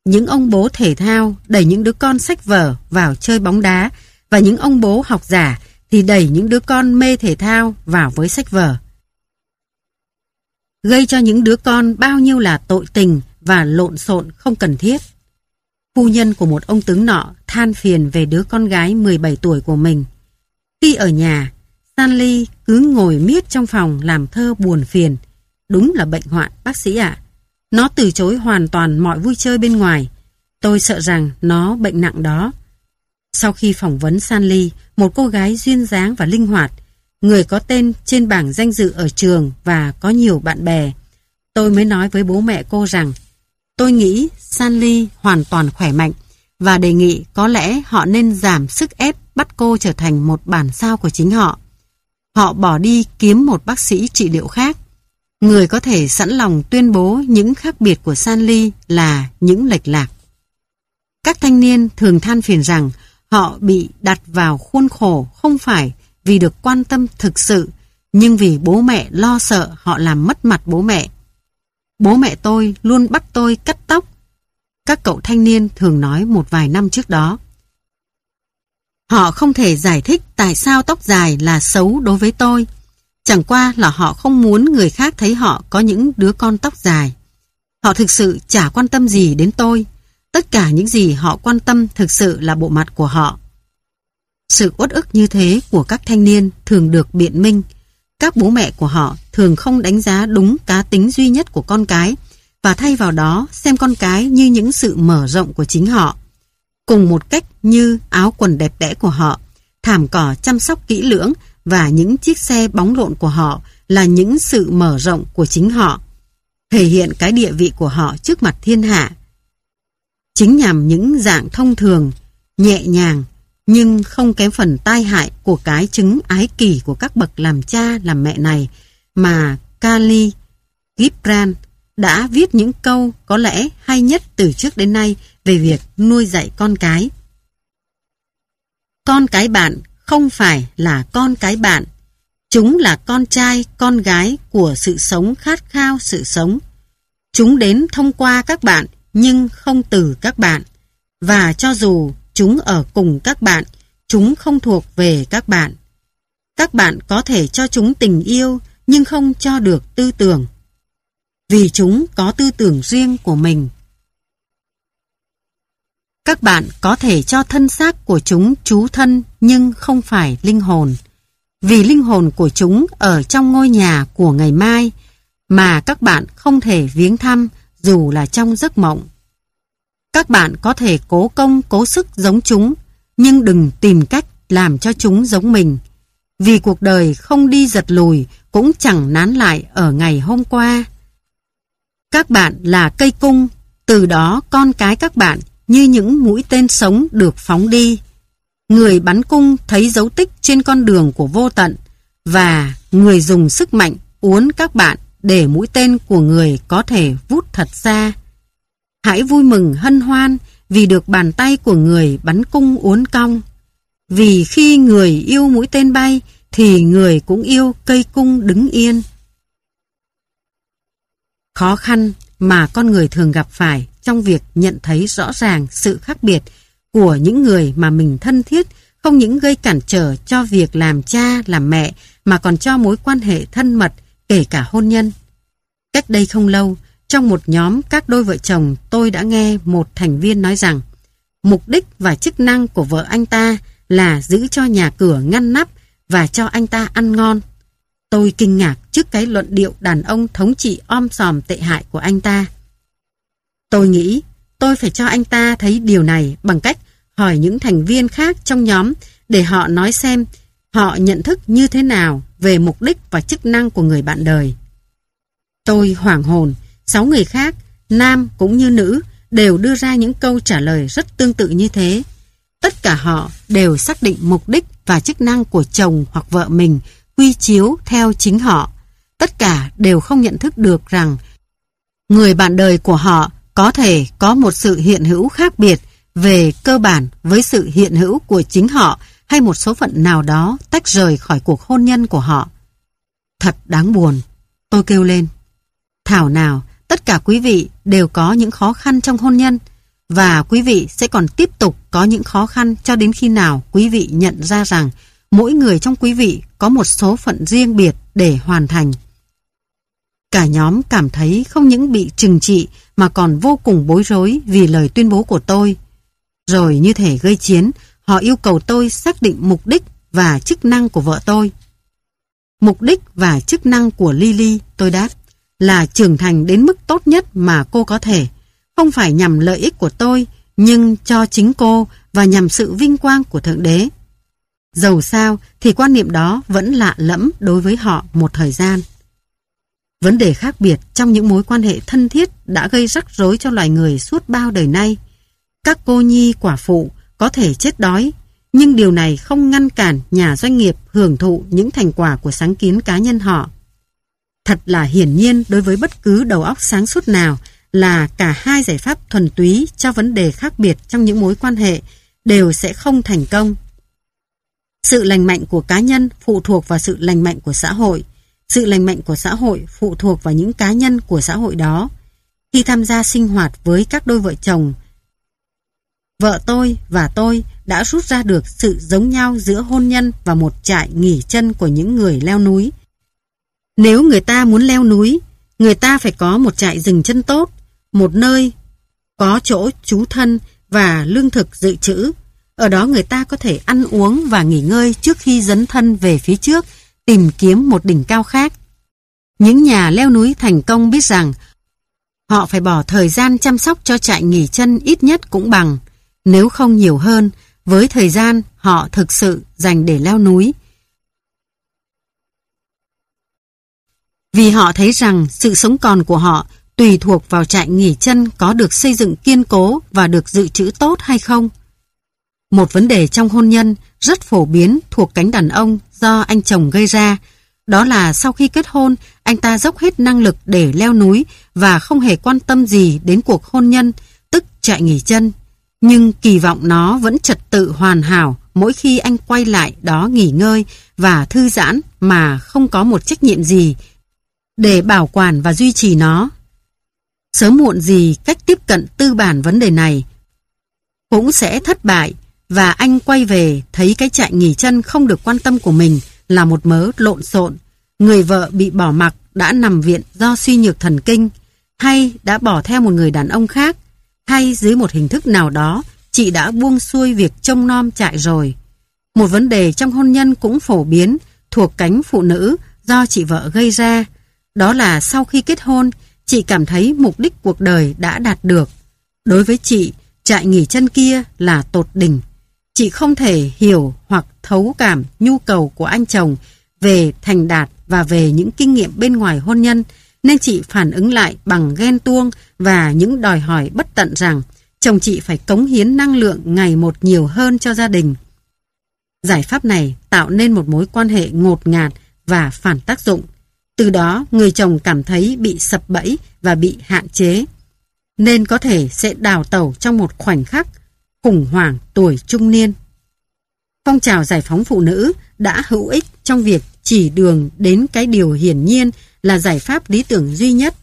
Những ông bố thể thao đẩy những đứa con sách vở vào chơi bóng đá và những ông bố học giả thì đẩy những đứa con mê thể thao vào với sách vở. Gây cho những đứa con bao nhiêu là tội tình và lộn xộn không cần thiết. Phu nhân của một ông tướng nọ than phiền về đứa con gái 17 tuổi của mình. Khi ở nhà, Stanley cứ ngồi miết trong phòng làm thơ buồn phiền. Đúng là bệnh hoạn, bác sĩ ạ. Nó từ chối hoàn toàn mọi vui chơi bên ngoài. Tôi sợ rằng nó bệnh nặng đó. Sau khi phỏng vấn Stanley, một cô gái duyên dáng và linh hoạt, người có tên trên bảng danh dự ở trường và có nhiều bạn bè, tôi mới nói với bố mẹ cô rằng tôi nghĩ Sanly hoàn toàn khỏe mạnh và đề nghị có lẽ họ nên giảm sức ép bắt cô trở thành một bản sao của chính họ. Họ bỏ đi kiếm một bác sĩ trị liệu khác. Người có thể sẵn lòng tuyên bố những khác biệt của Sanly là những lệch lạc. Các thanh niên thường than phiền rằng họ bị đặt vào khuôn khổ không phải vì được quan tâm thực sự, nhưng vì bố mẹ lo sợ họ làm mất mặt bố mẹ. Bố mẹ tôi luôn bắt tôi cắt tóc. Các cậu thanh niên thường nói một vài năm trước đó. Họ không thể giải thích tại sao tóc dài là xấu đối với tôi. Chẳng qua là họ không muốn người khác thấy họ có những đứa con tóc dài. Họ thực sự chả quan tâm gì đến tôi. Tất cả những gì họ quan tâm thực sự là bộ mặt của họ. Sự uất ức như thế của các thanh niên thường được biện minh. Các bố mẹ của họ thường không đánh giá đúng cá tính duy nhất của con cái và thay vào đó xem con cái như những sự mở rộng của chính họ. Cùng một cách như áo quần đẹp đẽ của họ, thảm cỏ chăm sóc kỹ lưỡng và những chiếc xe bóng lộn của họ là những sự mở rộng của chính họ, thể hiện cái địa vị của họ trước mặt thiên hạ. Chính nhằm những dạng thông thường, nhẹ nhàng, nhưng không kém phần tai hại của cái chứng ái kỷ của các bậc làm cha làm mẹ này mà Kali Gibran đã viết những câu có lẽ hay nhất từ trước đến nay về việc nuôi dạy con cái. Con cái bạn không phải là con cái bạn. Chúng là con trai, con gái của sự sống khát khao sự sống. Chúng đến thông qua các bạn nhưng không từ các bạn. Và cho dù chúng ở cùng các bạn, chúng không thuộc về các bạn. Các bạn có thể cho chúng tình yêu nhưng không cho được tư tưởng. Vì chúng có tư tưởng riêng của mình. Các bạn có thể cho thân xác của chúng trú thân nhưng không phải linh hồn. Vì linh hồn của chúng ở trong ngôi nhà của ngày mai mà các bạn không thể viếng thăm dù là trong giấc mộng. Các bạn có thể cố công cố sức giống chúng nhưng đừng tìm cách làm cho chúng giống mình. Vì cuộc đời không đi giật lùi cũng chẳng nán lại ở ngày hôm qua. Các bạn là cây cung, từ đó con cái các bạn như những mũi tên sống được phóng đi. Người bắn cung thấy dấu tích trên con đường của vô tận và người dùng sức mạnh uốn các bạn để mũi tên của người có thể vút thật xa. Hãy vui mừng hân hoan vì được bàn tay của người bắn cung uốn cong. Vì khi người yêu mũi tên bay thì người cũng yêu cây cung đứng yên. Khó khăn mà con người thường gặp phải trong việc nhận thấy rõ ràng sự khác biệt của những người mà mình thân thiết không những gây cản trở cho việc làm cha, làm mẹ mà còn cho mối quan hệ thân mật kể cả hôn nhân. Cách đây không lâu, trong một nhóm các đôi vợ chồng tôi đã nghe một thành viên nói rằng mục đích và chức năng của vợ anh ta là giữ cho nhà cửa ngăn nắp và cho anh ta ăn ngon. Tôi kinh ngạc trước cái luận điệu đàn ông thống trị om sòm tệ hại của anh ta. Tôi nghĩ tôi phải cho anh ta thấy điều này bằng cách hỏi những thành viên khác trong nhóm để họ nói xem họ nhận thức như thế nào về mục đích và chức năng của người bạn đời. Tôi hoảng hồn, sáu người khác, nam cũng như nữ, đều đưa ra những câu trả lời rất tương tự như thế. Tất cả họ đều xác định mục đích và chức năng của chồng hoặc vợ mình quy chiếu theo chính họ. Tất cả đều không nhận thức được rằng người bạn đời của họ có thể có một sự hiện hữu khác biệt về cơ bản với sự hiện hữu của chính họ hay một số phận nào đó tách rời khỏi cuộc hôn nhân của họ. Thật đáng buồn. Tôi kêu lên. Thảo nào, tất cả quý vị đều có những khó khăn trong hôn nhân và quý vị sẽ còn tiếp tục có những khó khăn cho đến khi nào quý vị nhận ra rằng mỗi người trong quý vị có một số phận riêng biệt để hoàn thành. Cả nhóm cảm thấy không những bị trừng trị mà còn vô cùng bối rối vì lời tuyên bố của tôi. Rồi như thể gây chiến, họ yêu cầu tôi xác định mục đích và chức năng của vợ tôi. Mục đích và chức năng của Lily, tôi đáp, là trưởng thành đến mức tốt nhất mà cô có thể. Không phải nhằm lợi ích của tôi, nhưng cho chính cô và nhằm sự vinh quang của Thượng Đế. Dầu sao thì quan niệm đó vẫn lạ lẫm đối với họ một thời gian. Vấn đề khác biệt trong những mối quan hệ thân thiết đã gây rắc rối cho loài người suốt bao đời nay. Các cô nhi quả phụ có thể chết đói, nhưng điều này không ngăn cản nhà doanh nghiệp hưởng thụ những thành quả của sáng kiến cá nhân họ. Thật là hiển nhiên đối với bất cứ đầu óc sáng suốt nào là cả hai giải pháp thuần túy cho vấn đề khác biệt trong những mối quan hệ đều sẽ không thành công. Sự lành mạnh của cá nhân phụ thuộc vào sự lành mạnh của xã hội. Sự lành mạnh của xã hội phụ thuộc vào những cá nhân của xã hội đó. Khi tham gia sinh hoạt với các đôi vợ chồng, vợ tôi và tôi đã rút ra được sự giống nhau giữa hôn nhân và một trại nghỉ chân của những người leo núi. Nếu người ta muốn leo núi, người ta phải có một trại dừng chân tốt, một nơi có chỗ trú thân và lương thực dự trữ. Ở đó người ta có thể ăn uống và nghỉ ngơi trước khi dấn thân về phía trước, tìm kiếm một đỉnh cao khác. Những nhà leo núi thành công biết rằng họ phải bỏ thời gian chăm sóc cho trại nghỉ chân ít nhất cũng bằng, nếu không nhiều hơn, với thời gian họ thực sự dành để leo núi. Vì họ thấy rằng sự sống còn của họ tùy thuộc vào trại nghỉ chân có được xây dựng kiên cố và được dự trữ tốt hay không. Một vấn đề trong hôn nhân rất phổ biến thuộc cánh đàn ông do anh chồng gây ra, đó là sau khi kết hôn, anh ta dốc hết năng lực để leo núi và không hề quan tâm gì đến cuộc hôn nhân, tức trại nghỉ chân. Nhưng kỳ vọng nó vẫn trật tự hoàn hảo mỗi khi anh quay lại đó nghỉ ngơi và thư giãn mà không có một trách nhiệm gì để bảo quản và duy trì nó. Sớm muộn gì cách tiếp cận tư bản vấn đề này cũng sẽ thất bại và anh quay về thấy cái trại nghỉ chân không được quan tâm của mình là một mớ lộn xộn. Người vợ bị bỏ mặc đã nằm viện do suy nhược thần kinh hay đã bỏ theo một người đàn ông khác hay dưới một hình thức nào đó, chị đã buông xuôi việc trông nom trại rồi. Một vấn đề trong hôn nhân cũng phổ biến thuộc cánh phụ nữ do chị vợ gây ra. Đó là sau khi kết hôn, chị cảm thấy mục đích cuộc đời đã đạt được. Đối với chị, trại nghỉ chân kia là tột đỉnh. Chị không thể hiểu hoặc thấu cảm nhu cầu của anh chồng về thành đạt và về những kinh nghiệm bên ngoài hôn nhân, nên chị phản ứng lại bằng ghen tuông và những đòi hỏi bất tận rằng chồng chị phải cống hiến năng lượng ngày một nhiều hơn cho gia đình. Giải pháp này tạo nên một mối quan hệ ngột ngạt và phản tác dụng. Từ đó người chồng cảm thấy bị sập bẫy và bị hạn chế. Nên có thể sẽ đào tẩu trong một khoảnh khắc khủng hoảng tuổi trung niên. Phong trào giải phóng phụ nữ đã hữu ích trong việc chỉ đường đến cái điều hiển nhiên là giải pháp lý tưởng duy nhất.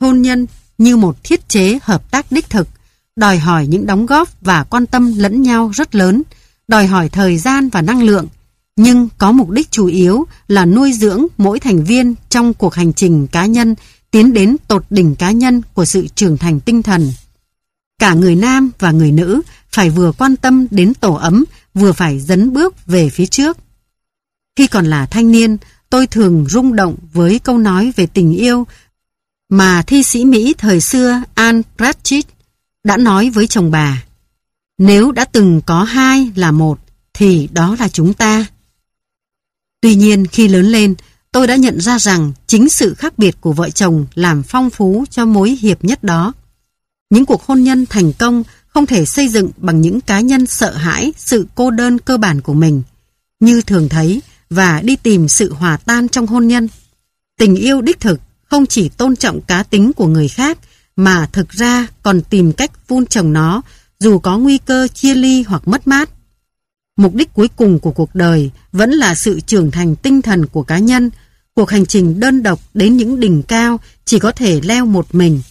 Hôn nhân như một thiết chế hợp tác đích thực, đòi hỏi những đóng góp và quan tâm lẫn nhau rất lớn, đòi hỏi thời gian và năng lượng, nhưng có mục đích chủ yếu là nuôi dưỡng mỗi thành viên trong cuộc hành trình cá nhân tiến đến tột đỉnh cá nhân của sự trưởng thành tinh thần. Cả người nam và người nữ phải vừa quan tâm đến tổ ấm, vừa phải dấn bước về phía trước. Khi còn là thanh niên, tôi thường rung động với câu nói về tình yêu mà thi sĩ Mỹ thời xưa Anne Pratchett đã nói với chồng bà. Nếu đã từng có hai là một, thì đó là chúng ta. Tuy nhiên khi lớn lên, tôi đã nhận ra rằng chính sự khác biệt của vợ chồng làm phong phú cho mối hiệp nhất đó. Những cuộc hôn nhân thành công không thể xây dựng bằng những cá nhân sợ hãi sự cô đơn cơ bản của mình, như thường thấy và đi tìm sự hòa tan trong hôn nhân. Tình yêu đích thực không chỉ tôn trọng cá tính của người khác mà thực ra còn tìm cách vun trồng nó dù có nguy cơ chia ly hoặc mất mát. Mục đích cuối cùng của cuộc đời vẫn là sự trưởng thành tinh thần của cá nhân. Cuộc hành trình đơn độc đến những đỉnh cao chỉ có thể leo một mình.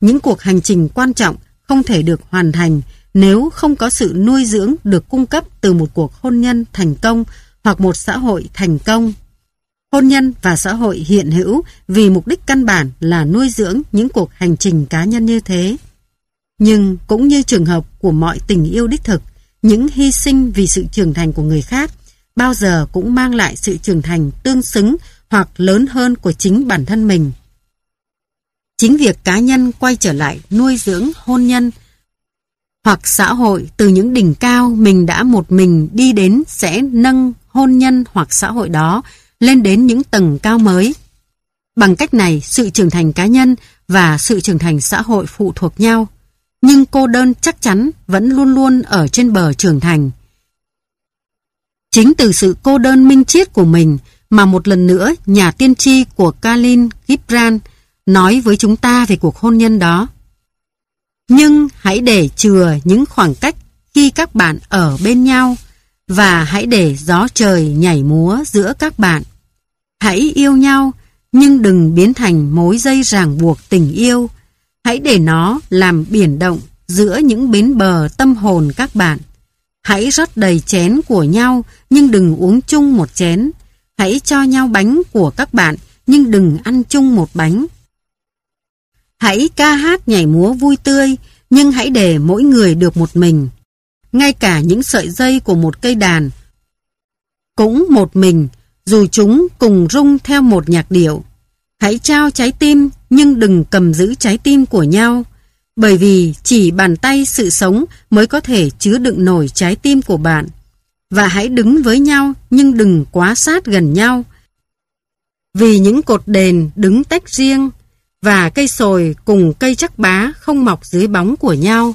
Những cuộc hành trình quan trọng không thể được hoàn thành nếu không có sự nuôi dưỡng được cung cấp từ một cuộc hôn nhân thành công hoặc một xã hội thành công. Hôn nhân và xã hội hiện hữu vì mục đích căn bản là nuôi dưỡng những cuộc hành trình cá nhân như thế. Nhưng cũng như trường hợp của mọi tình yêu đích thực, những hy sinh vì sự trưởng thành của người khác bao giờ cũng mang lại sự trưởng thành tương xứng hoặc lớn hơn của chính bản thân mình. chính việc cá nhân quay trở lại nuôi dưỡng hôn nhân hoặc xã hội từ những đỉnh cao mình đã một mình đi đến sẽ nâng hôn nhân hoặc xã hội đó lên đến những tầng cao mới. Bằng cách này, sự trưởng thành cá nhân và sự trưởng thành xã hội phụ thuộc nhau, nhưng cô đơn chắc chắn vẫn luôn luôn ở trên bờ trưởng thành. Chính từ sự cô đơn minh triết của mình mà một lần nữa nhà tiên tri của Kalin Gibran nói với chúng ta về cuộc hôn nhân đó. Nhưng hãy để chừa những khoảng cách khi các bạn ở bên nhau và hãy để gió trời nhảy múa giữa các bạn. Hãy yêu nhau, nhưng đừng biến thành mối dây ràng buộc tình yêu. Hãy để nó làm biển động giữa những bến bờ tâm hồn các bạn. Hãy rót đầy chén của nhau, nhưng đừng uống chung một chén. Hãy cho nhau bánh của các bạn, nhưng đừng ăn chung một bánh. Hãy ca hát nhảy múa vui tươi, nhưng hãy để mỗi người được một mình. Ngay cả những sợi dây của một cây đàn cũng một mình, dù chúng cùng rung theo một nhạc điệu. Hãy trao trái tim nhưng đừng cầm giữ trái tim của nhau. Bởi vì chỉ bàn tay sự sống mới có thể chứa đựng nổi trái tim của bạn. Và hãy đứng với nhau, nhưng đừng quá sát gần nhau. Vì những cột đền đứng tách riêng, và cây sồi cùng cây chắc bá không mọc dưới bóng của nhau.